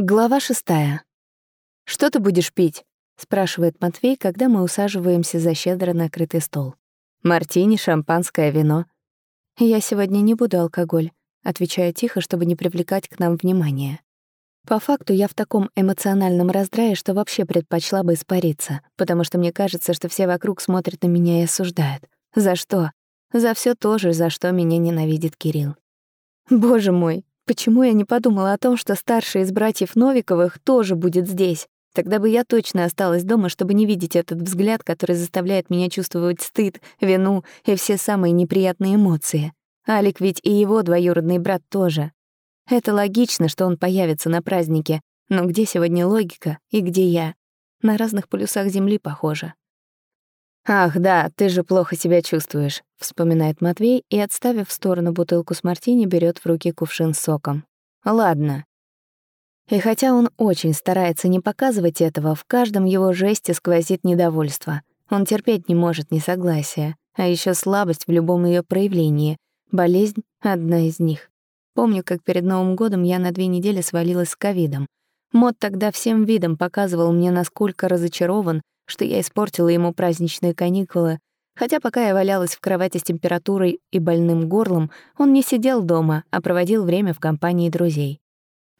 Глава шестая. «Что ты будешь пить?» — спрашивает Матвей, когда мы усаживаемся за щедро накрытый стол. «Мартини, шампанское, вино». «Я сегодня не буду алкоголь», — отвечаю тихо, чтобы не привлекать к нам внимания. По факту я в таком эмоциональном раздрае, что вообще предпочла бы испариться, потому что мне кажется, что все вокруг смотрят на меня и осуждают. За что? За все то же, за что меня ненавидит Кирилл. Боже мой, Почему я не подумала о том, что старший из братьев Новиковых тоже будет здесь? Тогда бы я точно осталась дома, чтобы не видеть этот взгляд, который заставляет меня чувствовать стыд, вину и все самые неприятные эмоции. Алик ведь и его двоюродный брат тоже. Это логично, что он появится на празднике, но где сегодня логика и где я? На разных полюсах Земли похоже. «Ах, да, ты же плохо себя чувствуешь», — вспоминает Матвей и, отставив в сторону бутылку с мартини, берет в руки кувшин с соком. «Ладно». И хотя он очень старается не показывать этого, в каждом его жесте сквозит недовольство. Он терпеть не может несогласия, а еще слабость в любом ее проявлении. Болезнь — одна из них. Помню, как перед Новым годом я на две недели свалилась с ковидом. Мод тогда всем видом показывал мне, насколько разочарован, что я испортила ему праздничные каникулы, хотя пока я валялась в кровати с температурой и больным горлом, он не сидел дома, а проводил время в компании друзей.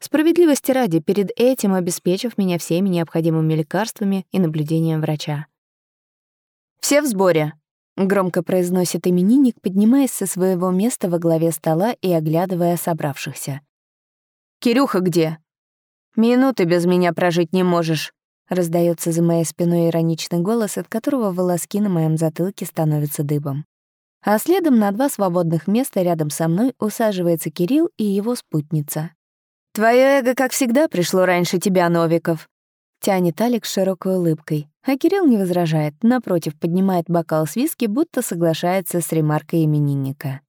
Справедливости ради, перед этим обеспечив меня всеми необходимыми лекарствами и наблюдением врача. «Все в сборе», — громко произносит именинник, поднимаясь со своего места во главе стола и оглядывая собравшихся. «Кирюха где?» «Минуты без меня прожить не можешь», Раздается за моей спиной ироничный голос, от которого волоски на моем затылке становятся дыбом. А следом на два свободных места рядом со мной усаживается Кирилл и его спутница. «Твое эго, как всегда, пришло раньше тебя, Новиков», — тянет Алик с широкой улыбкой, а Кирилл не возражает, напротив, поднимает бокал с виски, будто соглашается с ремаркой именинника.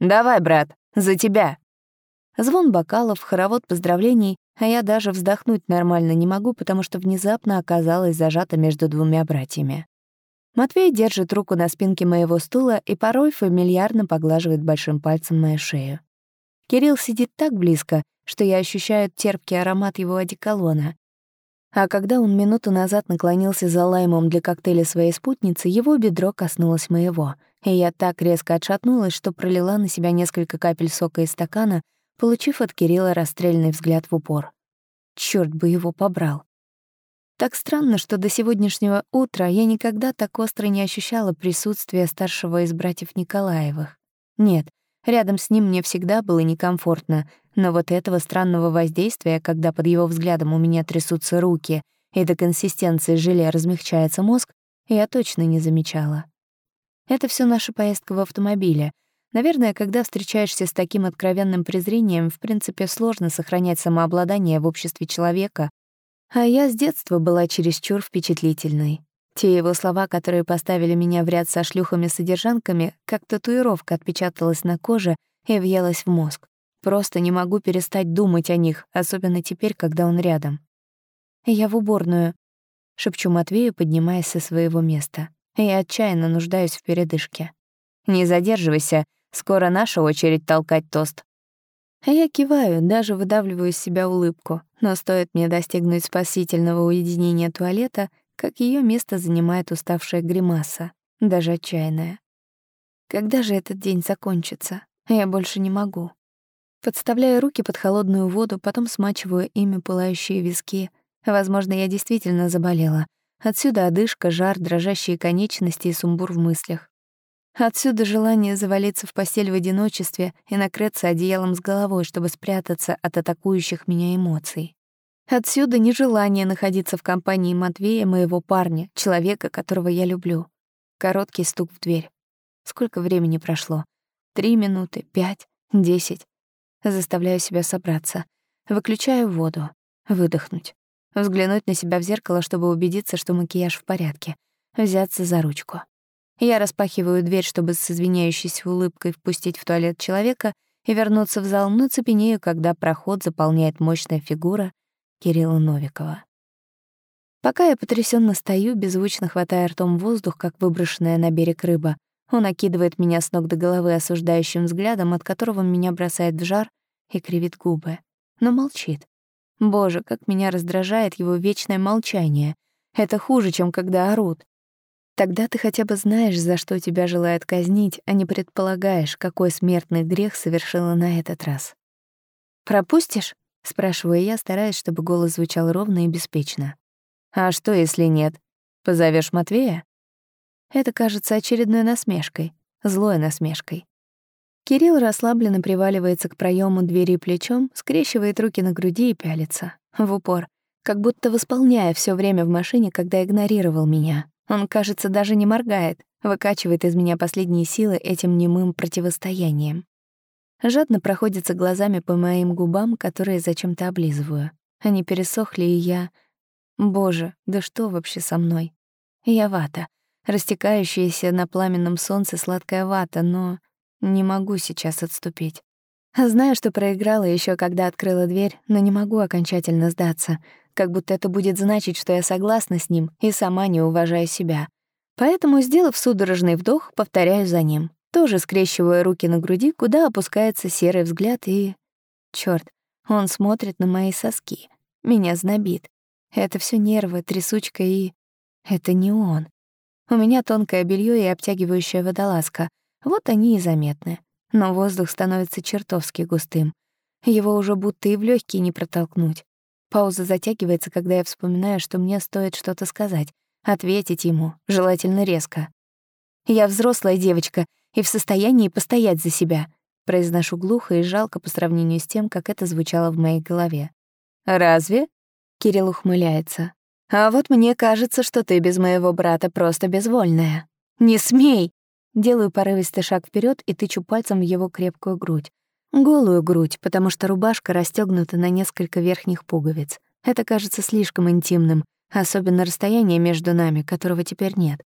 «Давай, брат, за тебя!» Звон бокалов, хоровод поздравлений, а я даже вздохнуть нормально не могу, потому что внезапно оказалась зажата между двумя братьями. Матвей держит руку на спинке моего стула и порой фамильярно поглаживает большим пальцем мою шею. Кирилл сидит так близко, что я ощущаю терпкий аромат его одеколона. А когда он минуту назад наклонился за лаймом для коктейля своей спутницы, его бедро коснулось моего, и я так резко отшатнулась, что пролила на себя несколько капель сока из стакана, получив от Кирилла расстрельный взгляд в упор. Чёрт бы его побрал. Так странно, что до сегодняшнего утра я никогда так остро не ощущала присутствия старшего из братьев Николаевых. Нет, рядом с ним мне всегда было некомфортно, но вот этого странного воздействия, когда под его взглядом у меня трясутся руки и до консистенции желе размягчается мозг, я точно не замечала. Это все наша поездка в автомобиле, Наверное, когда встречаешься с таким откровенным презрением, в принципе, сложно сохранять самообладание в обществе человека. А я с детства была чересчур впечатлительной. Те его слова, которые поставили меня в ряд со шлюхами-содержанками, как татуировка отпечаталась на коже и въелась в мозг. Просто не могу перестать думать о них, особенно теперь, когда он рядом. «Я в уборную», — шепчу Матвею, поднимаясь со своего места. Я отчаянно нуждаюсь в передышке. «Не задерживайся», Скоро наша очередь толкать тост. Я киваю, даже выдавливаю из себя улыбку, но стоит мне достигнуть спасительного уединения туалета, как ее место занимает уставшая гримаса, даже отчаянная. Когда же этот день закончится? Я больше не могу. Подставляю руки под холодную воду, потом смачиваю ими пылающие виски. Возможно, я действительно заболела. Отсюда одышка, жар, дрожащие конечности и сумбур в мыслях. Отсюда желание завалиться в постель в одиночестве и накрыться одеялом с головой, чтобы спрятаться от атакующих меня эмоций. Отсюда нежелание находиться в компании Матвея, моего парня, человека, которого я люблю. Короткий стук в дверь. Сколько времени прошло? Три минуты, пять, десять. Заставляю себя собраться. Выключаю воду. Выдохнуть. Взглянуть на себя в зеркало, чтобы убедиться, что макияж в порядке. Взяться за ручку. Я распахиваю дверь, чтобы с извиняющейся улыбкой впустить в туалет человека и вернуться в зал, но цепенею, когда проход заполняет мощная фигура Кирилла Новикова. Пока я потрясенно стою, беззвучно хватая ртом воздух, как выброшенная на берег рыба, он окидывает меня с ног до головы осуждающим взглядом, от которого меня бросает в жар и кривит губы, но молчит. Боже, как меня раздражает его вечное молчание. Это хуже, чем когда орут. Тогда ты хотя бы знаешь, за что тебя желают казнить, а не предполагаешь, какой смертный грех совершила на этот раз. «Пропустишь?» — спрашиваю я, стараясь, чтобы голос звучал ровно и беспечно. «А что, если нет? Позовешь Матвея?» Это кажется очередной насмешкой, злой насмешкой. Кирилл расслабленно приваливается к проему двери плечом, скрещивает руки на груди и пялится. В упор. Как будто восполняя все время в машине, когда игнорировал меня. Он, кажется, даже не моргает, выкачивает из меня последние силы этим немым противостоянием. Жадно проходится глазами по моим губам, которые зачем-то облизываю. Они пересохли, и я... Боже, да что вообще со мной? Я вата, растекающаяся на пламенном солнце сладкая вата, но не могу сейчас отступить. Знаю, что проиграла еще, когда открыла дверь, но не могу окончательно сдаться как будто это будет значить, что я согласна с ним и сама не уважаю себя. Поэтому, сделав судорожный вдох, повторяю за ним, тоже скрещивая руки на груди, куда опускается серый взгляд и... Чёрт, он смотрит на мои соски. Меня знобит. Это все нервы, трясучка и... Это не он. У меня тонкое белье и обтягивающая водолазка. Вот они и заметны. Но воздух становится чертовски густым. Его уже будто и в легкие не протолкнуть. Пауза затягивается, когда я вспоминаю, что мне стоит что-то сказать, ответить ему, желательно резко. «Я взрослая девочка и в состоянии постоять за себя», произношу глухо и жалко по сравнению с тем, как это звучало в моей голове. «Разве?» — Кирилл ухмыляется. «А вот мне кажется, что ты без моего брата просто безвольная. Не смей!» Делаю порывистый шаг вперед и тычу пальцем в его крепкую грудь. Голую грудь, потому что рубашка расстёгнута на несколько верхних пуговиц. Это кажется слишком интимным, особенно расстояние между нами, которого теперь нет.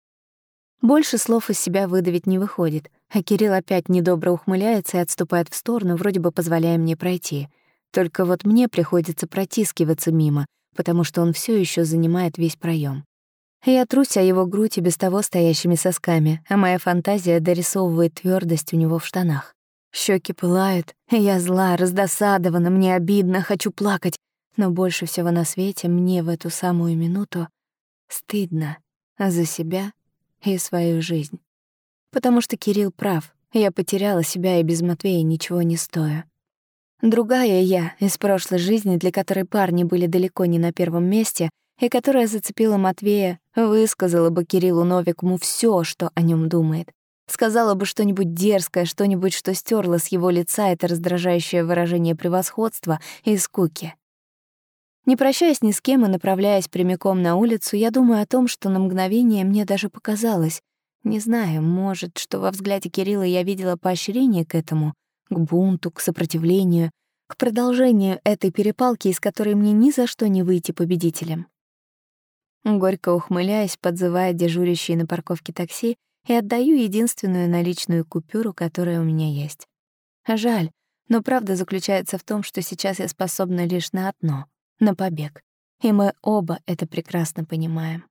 Больше слов из себя выдавить не выходит, а Кирилл опять недобро ухмыляется и отступает в сторону, вроде бы позволяя мне пройти. Только вот мне приходится протискиваться мимо, потому что он все еще занимает весь проем. Я трусь о его грудь и без того стоящими сосками, а моя фантазия дорисовывает твердость у него в штанах. Щеки пылают, я зла, раздосадована, мне обидно, хочу плакать. Но больше всего на свете мне в эту самую минуту стыдно за себя и свою жизнь. Потому что Кирилл прав, я потеряла себя и без Матвея ничего не стою. Другая я из прошлой жизни, для которой парни были далеко не на первом месте, и которая зацепила Матвея, высказала бы Кириллу Новикому все, что о нем думает. Сказала бы что-нибудь дерзкое, что-нибудь, что стерло с его лица это раздражающее выражение превосходства и скуки. Не прощаясь ни с кем и направляясь прямиком на улицу, я думаю о том, что на мгновение мне даже показалось. Не знаю, может, что во взгляде Кирилла я видела поощрение к этому, к бунту, к сопротивлению, к продолжению этой перепалки, из которой мне ни за что не выйти победителем. Горько ухмыляясь, подзывая дежурящие на парковке такси, и отдаю единственную наличную купюру, которая у меня есть. Жаль, но правда заключается в том, что сейчас я способна лишь на одно — на побег. И мы оба это прекрасно понимаем.